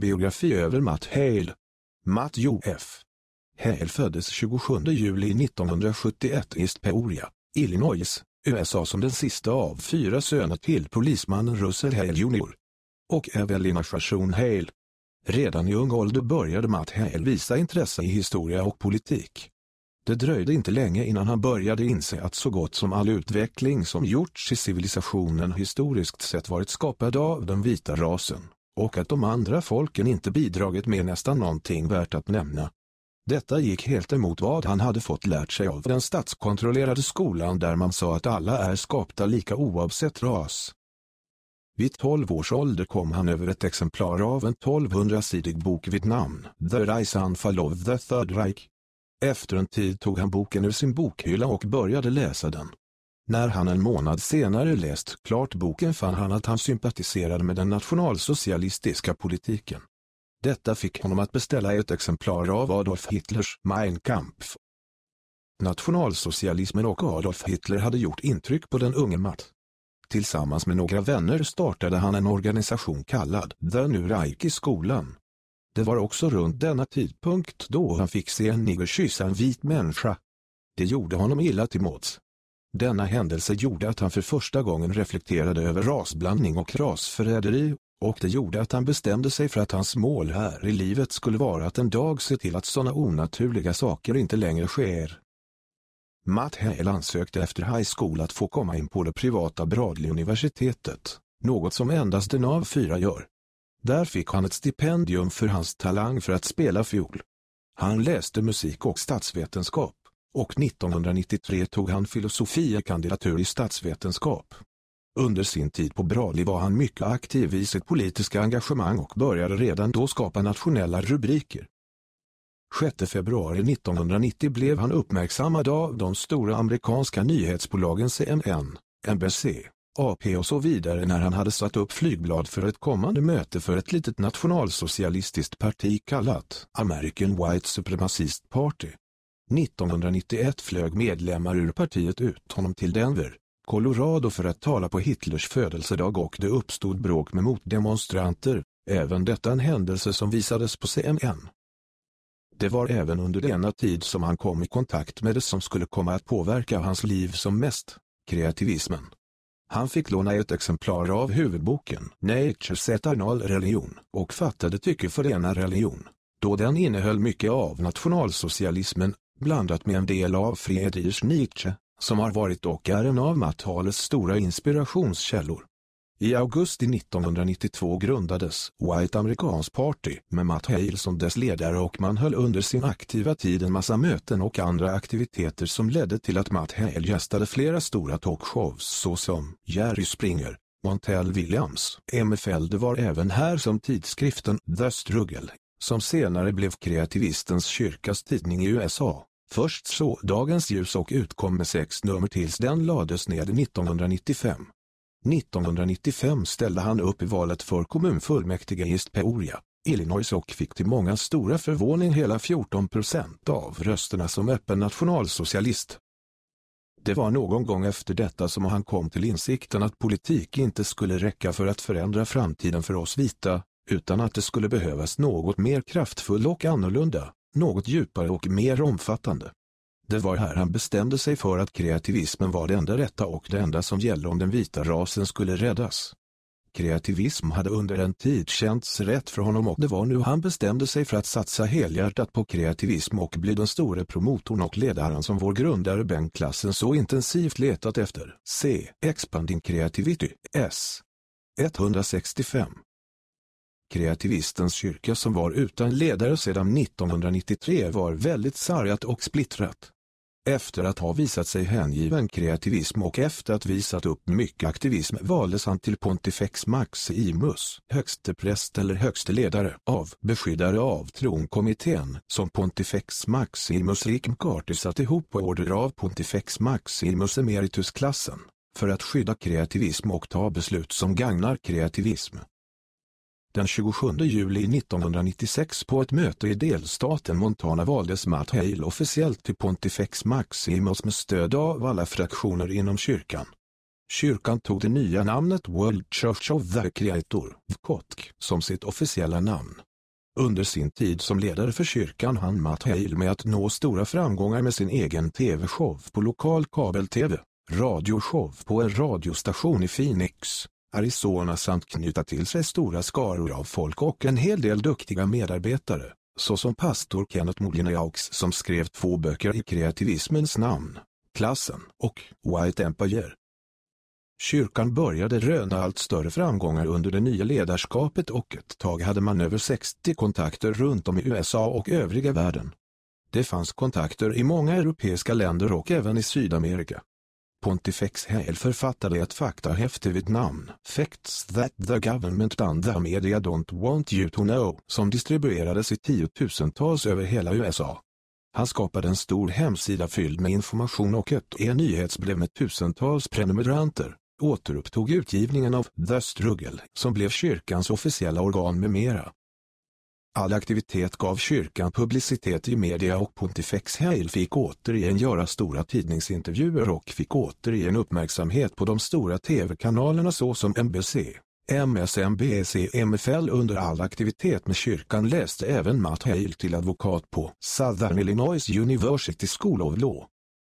Biografi över Matt Hale. Matt Jo F. Hale föddes 27 juli 1971 i East Peoria, Illinois, USA som den sista av fyra söner till polismannen Russell Hale Jr. och Evelina Shashon Hale. Redan i ung ålder började Matt Hale visa intresse i historia och politik. Det dröjde inte länge innan han började inse att så gott som all utveckling som gjorts i civilisationen historiskt sett varit skapad av den vita rasen, och att de andra folken inte bidragit med nästan någonting värt att nämna. Detta gick helt emot vad han hade fått lärt sig av den statskontrollerade skolan där man sa att alla är skapta lika oavsett ras. Vid 12 års ålder kom han över ett exemplar av en 1200-sidig bok vid namn The Rise and Fall of the Third Reich. Efter en tid tog han boken ur sin bokhylla och började läsa den. När han en månad senare läst klart boken fann han att han sympatiserade med den nationalsocialistiska politiken. Detta fick honom att beställa ett exemplar av Adolf Hitlers Mein Kampf. Nationalsocialismen och Adolf Hitler hade gjort intryck på den unge Matt. Tillsammans med några vänner startade han en organisation kallad The New Reich i skolan. Det var också runt denna tidpunkt då han fick se en nigger kyssa en vit människa. Det gjorde honom illa till mods. Denna händelse gjorde att han för första gången reflekterade över rasblandning och rasförräderi, och det gjorde att han bestämde sig för att hans mål här i livet skulle vara att en dag se till att sådana onaturliga saker inte längre sker. Matt Hale ansökte efter high school att få komma in på det privata Bradley-universitetet, något som endast en av fyra gör. Där fick han ett stipendium för hans talang för att spela fiol. Han läste musik och statsvetenskap, och 1993 tog han filosofie-kandidatur i statsvetenskap. Under sin tid på Brali var han mycket aktiv i sitt politiska engagemang och började redan då skapa nationella rubriker. 6 februari 1990 blev han uppmärksammad av de stora amerikanska nyhetsbolagen CNN, NBC, AP och så vidare när han hade satt upp flygblad för ett kommande möte för ett litet nationalsocialistiskt parti kallat American White Supremacist Party. 1991 flög medlemmar ur partiet ut honom till Denver, Colorado för att tala på Hitlers födelsedag och det uppstod bråk med motdemonstranter, även detta en händelse som visades på CNN. Det var även under denna tid som han kom i kontakt med det som skulle komma att påverka hans liv som mest, kreativismen. Han fick låna ett exemplar av huvudboken Nature's Eternal Religion och fattade tycke för denna religion, då den innehöll mycket av nationalsocialismen, blandat med en del av Friedrich Nietzsche, som har varit och är en av Mattales stora inspirationskällor. I augusti 1992 grundades White Americans Party med Matt Hale som dess ledare och man höll under sin aktiva tid en massa möten och andra aktiviteter som ledde till att Matt Hale gästade flera stora talkshows såsom Jerry Springer, Montel Williams, MFL. Det var även här som tidskriften The Struggle, som senare blev kreativistens kyrkas tidning i USA. Först så dagens ljus och utkom med sex nummer tills den lades ned 1995. 1995 ställde han upp i valet för kommunfullmäktige i Peoria, Illinois och fick till många stora förvåning hela 14 procent av rösterna som öppen nationalsocialist. Det var någon gång efter detta som han kom till insikten att politik inte skulle räcka för att förändra framtiden för oss vita, utan att det skulle behövas något mer kraftfull och annorlunda, något djupare och mer omfattande. Det var här han bestämde sig för att kreativismen var det enda rätta och det enda som gällde om den vita rasen skulle räddas. Kreativism hade under en tid känts rätt för honom och det var nu han bestämde sig för att satsa helhjärtat på kreativism och bli den store promotorn och ledaren som vår grundare Bengt Klassen så intensivt letat efter. C. Expanding Creativity, S. 165 Kreativistens kyrka som var utan ledare sedan 1993 var väldigt sargat och splittrat. Efter att ha visat sig hängiven kreativism och efter att visat upp mycket aktivism valdes han till Pontifex Maximus, högste präst eller högste ledare av beskyddare av tronkommittén som Pontifex Maximus Rick satt ihop på order av Pontifex Maximus Emeritus-klassen, för att skydda kreativism och ta beslut som gagnar kreativism. Den 27 juli 1996 på ett möte i delstaten Montana valdes Matt Hale officiellt till Pontifex Maximus med stöd av alla fraktioner inom kyrkan. Kyrkan tog det nya namnet World Church of the Creator, VKOTK, som sitt officiella namn, Under sin tid som ledare för kyrkan hann Matt Hale med att nå stora framgångar med sin egen tv-show på lokal kabel-tv, radioshow på en radiostation i Phoenix, Arizona samt knyta till sig stora skaror av folk och en hel del duktiga medarbetare, såsom pastor Kenneth Molineux som skrev två böcker i kreativismens namn, Klassen och White Empire. Kyrkan började röna allt större framgångar under det nya ledarskapet och ett tag hade man över 60 kontakter runt om i USA och övriga världen. Det fanns kontakter i många europeiska länder och även i Sydamerika. Pontifex Hale författade ett faktahäfte vid namn Facts that the government and the media don't want you to know som distribuerades i tiotusentals över hela USA. Han skapade en stor hemsida fylld med information och ett e-nyhetsbrev med tusentals prenumeranter återupptog utgivningen av The Struggle som blev kyrkans officiella organ med mera. All aktivitet gav kyrkan publicitet i media och Pontifex Hale fick återigen göra stora tidningsintervjuer och fick återigen uppmärksamhet på de stora tv-kanalerna såsom NBC, MSNBC, MFL under all aktivitet med kyrkan läste även Matt Hale till advokat på Southern Illinois University School of Law.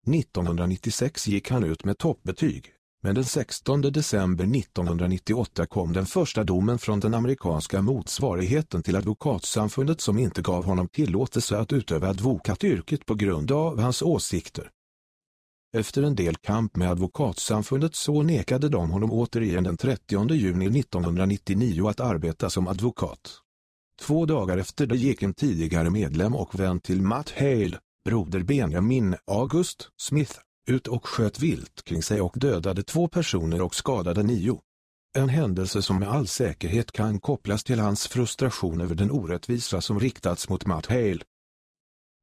1996 gick han ut med toppbetyg men den 16 december 1998 kom den första domen från den amerikanska motsvarigheten till advokatsamfundet som inte gav honom tillåtelse att utöva advokatyrket på grund av hans åsikter. Efter en del kamp med advokatsamfundet så nekade de honom återigen den 30 juni 1999 att arbeta som advokat. Två dagar efter det gick en tidigare medlem och vän till Matt Hale, broder Benjamin August Smith, ut och sköt vilt kring sig och dödade två personer och skadade nio. En händelse som med all säkerhet kan kopplas till hans frustration över den orättvisa som riktats mot Matt Hale.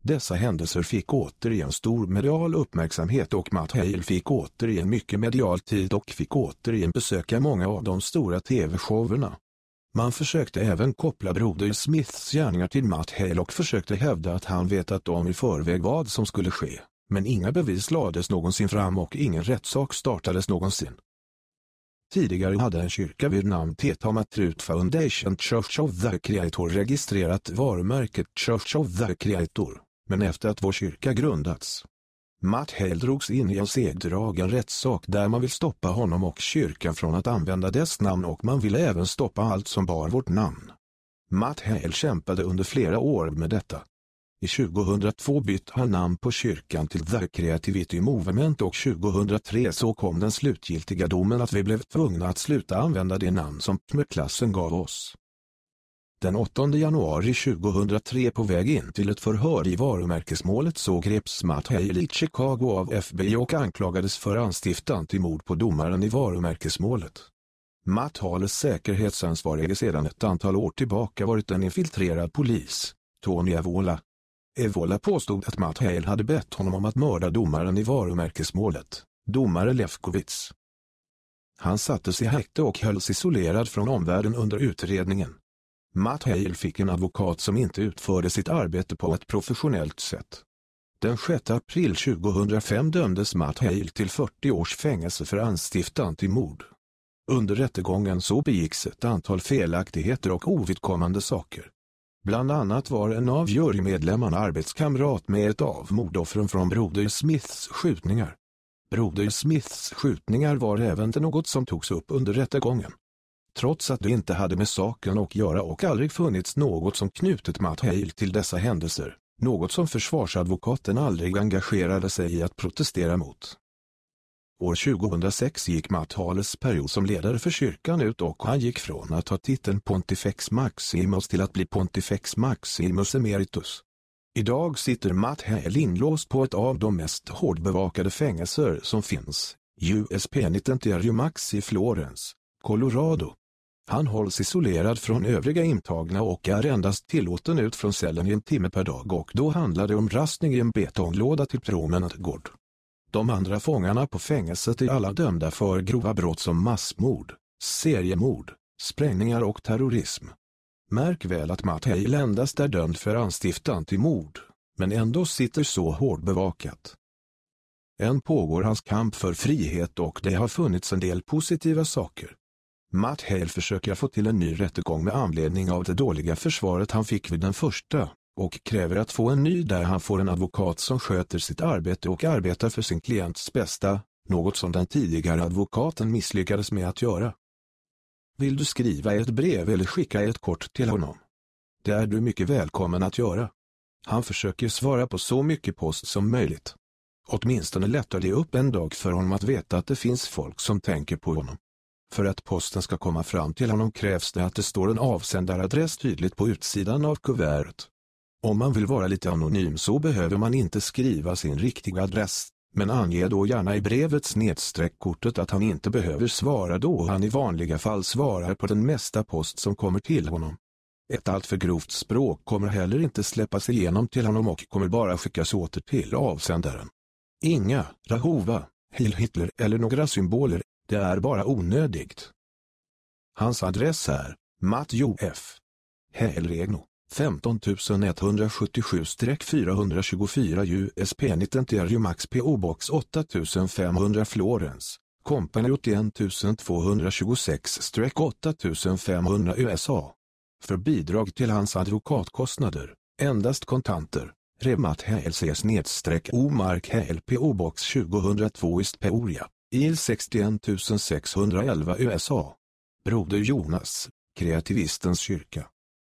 Dessa händelser fick återigen stor medial uppmärksamhet och Matt Hale fick återigen mycket medial tid och fick återigen besöka många av de stora tv-showerna. Man försökte även koppla broder Smiths gärningar till Matt Hale och försökte hävda att han vetat om i förväg vad som skulle ske men inga bevis lades någonsin fram och ingen rättssak startades någonsin. Tidigare hade en kyrka vid namn Tetamat Foundation Church of the Creator registrerat varumärket Church of the Creator, men efter att vår kyrka grundats. Matt Hale drogs in i en segdragen rättssak där man vill stoppa honom och kyrkan från att använda dess namn och man ville även stoppa allt som bar vårt namn. Matt Hale kämpade under flera år med detta. I 2002 bytte han namn på kyrkan till The Creativity Movement och 2003 så kom den slutgiltiga domen att vi blev tvungna att sluta använda det namn som PME-klassen gav oss. Den 8 januari 2003 på väg in till ett förhör i varumärkesmålet så greps Matt Hale i Chicago av FBI och anklagades för anstiftan till mord på domaren i varumärkesmålet. Matt Hales säkerhetsansvarige sedan ett antal år tillbaka varit en infiltrerad polis, Tony Avola, Evola påstod att Matt Hale hade bett honom om att mörda domaren i varumärkesmålet, domare Lefkowitz. Han sattes i häkte och hölls isolerad från omvärlden under utredningen. Matt Hale fick en advokat som inte utförde sitt arbete på ett professionellt sätt. Den 6 april 2005 dömdes Matt Hale till 40 års fängelse för anstiftan till mord. Under rättegången så begicks ett antal felaktigheter och ovidkommande saker. Bland annat var en av jurymedlemmarna arbetskamrat med ett av mordoffren från Broder Smiths skjutningar. Broder Smiths skjutningar var även det något som togs upp under rättegången. Trots att det inte hade med saken att göra och aldrig funnits något som knutit Matt Hale till dessa händelser, något som försvarsadvokaten aldrig engagerade sig i att protestera mot. År 2006 gick Matt Hales period som ledare för kyrkan ut och han gick från att ha titeln Pontifex Maximus till att bli Pontifex Maximus Emeritus. Idag sitter Matt Hale inlåst på ett av de mest hårdbevakade fängelser som finns, US Penitentiary Max i Florence, Colorado. Han hålls isolerad från övriga intagna och är endast tillåten ut från cellen i en timme per dag och då handlar det om rastning i en betonglåda till promenadgård. De andra fångarna på fängelset är alla dömda för grova brott som massmord, seriemord, sprängningar och terrorism. Märk väl att Matt Hale endast är dömd för anstiftan till mord, men ändå sitter så hårdbevakat. Än pågår hans kamp för frihet och det har funnits en del positiva saker. Matt Hale försöker få till en ny rättegång med anledning av det dåliga försvaret han fick vid den första och kräver att få en ny där han får en advokat som sköter sitt arbete och arbetar för sin klients bästa, något som den tidigare advokaten misslyckades med att göra. Vill du skriva ett brev eller skicka ett kort till honom? Det är du mycket välkommen att göra. Han försöker svara på så mycket post som möjligt. Åtminstone lättar det upp en dag för honom att veta att det finns folk som tänker på honom. För att posten ska komma fram till honom krävs det att det står en avsändaradress tydligt på utsidan av kuvertet. Om man vill vara lite anonym så behöver man inte skriva sin riktiga adress, men ange då gärna i brevets snedstreckkortet att han inte behöver svara då han i vanliga fall svarar på den mesta post som kommer till honom. Ett alltför grovt språk kommer heller inte släppas igenom till honom och kommer bara skickas åter till avsändaren. Inga, Rahova, Heil Hitler eller några symboler, det är bara onödigt. Hans adress är Mattjo F. Helregno, 15177-424 USP 19 Max PO Box 8500 Florens, Company 81226-8500 USA. För bidrag till hans advokatkostnader, endast kontanter. Remat HLC nedstreck Omark HLPO Box 2002 East Peoria, IL 61 611 USA. Broder Jonas, Kreativistens kyrka.